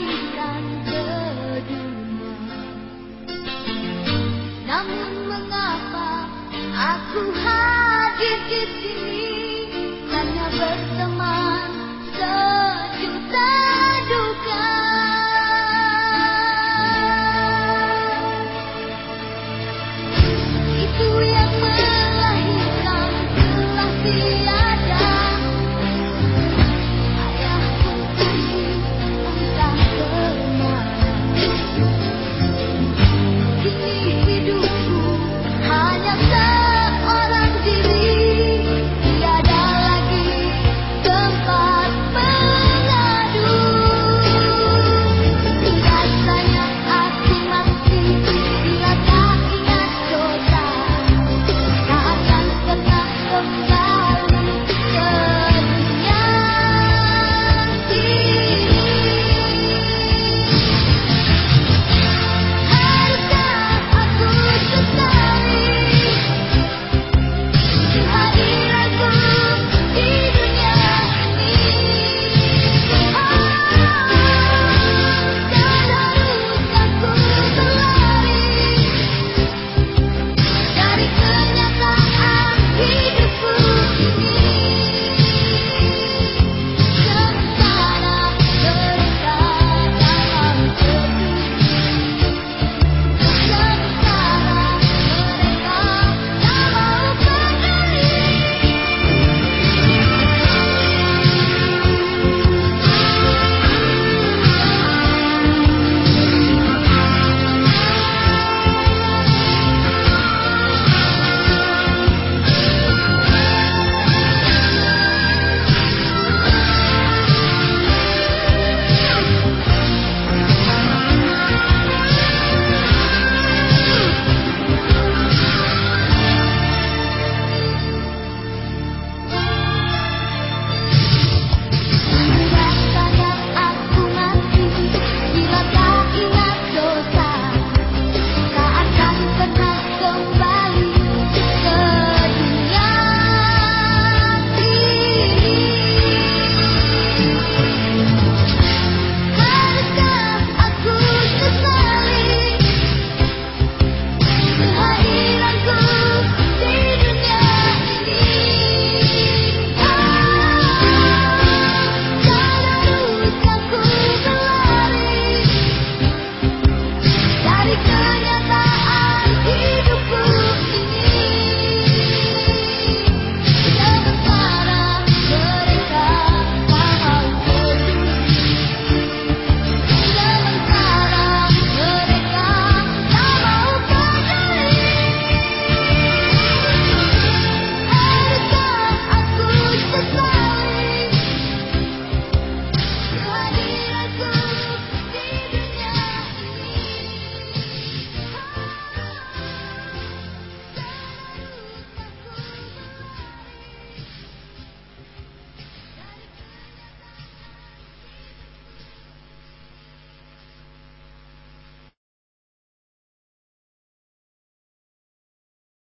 inginkan kedua Namun mengapa aku hadir di sini? Hanya berteman